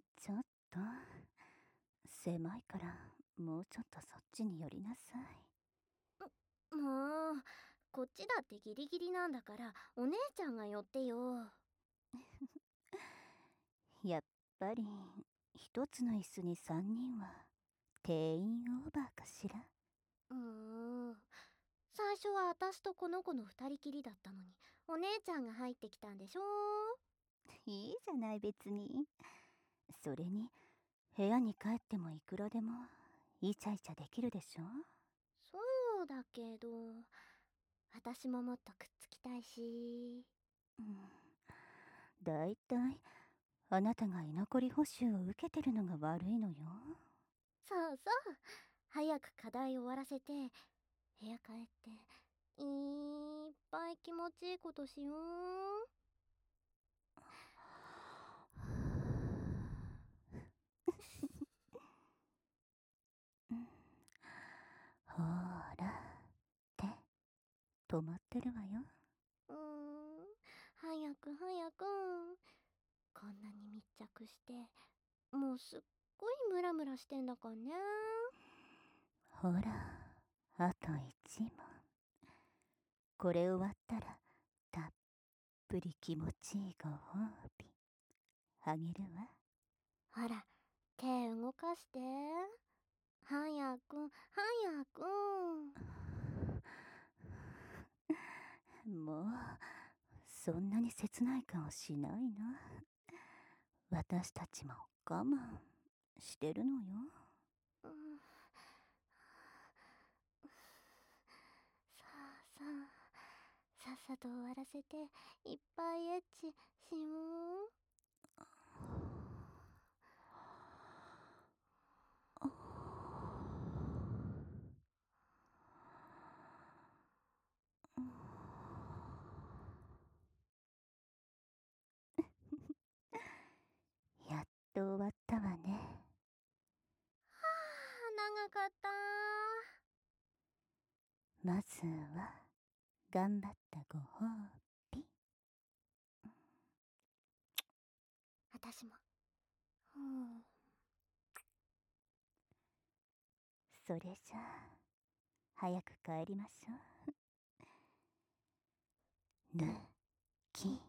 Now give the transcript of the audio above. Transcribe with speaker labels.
Speaker 1: ちょっと。狭いからもうちょっとそっちに寄りなさい。
Speaker 2: もうこっちだってギリギリなんだからお姉ちゃんが寄ってよ。
Speaker 1: やっぱり一つの椅子に3人は定員オーバーかしら。
Speaker 2: うーん。最初は私とこの子の二人きりだったのにお姉ちゃんが入ってきたんでしょ？
Speaker 1: いいじゃない別にそれに部屋に帰ってもいくらでもイチャイチャできるでしょ？
Speaker 2: そうだけど私ももっとくっつきたいし。
Speaker 1: うん。だいたいあなたが居残り補習を受けてるのが悪いのよ。
Speaker 2: そうそう。早く課題終わらせて部屋帰っていっぱい気持ちいいことしよう
Speaker 1: ほーらって止まってるわよ。
Speaker 2: うーん。早く早く。こんなに密着して。もうすっごいムラムラしてんだかね。
Speaker 1: ほらあと1問。これ終わったらたっぷり気持ちいいご褒美。あげるわ。
Speaker 2: ほら手動かして。早く早く
Speaker 1: もうそんなに切ない顔しないな。私たちも我慢してるのよ。
Speaker 2: うん。さあさあさっさと終わらせていっぱいエッチしよう
Speaker 1: やっと終わったわね。
Speaker 2: あ長かった。
Speaker 1: まずは頑張ったご褒美。
Speaker 2: 私も。うん。
Speaker 1: それじゃあ早く帰りましょう。ぬき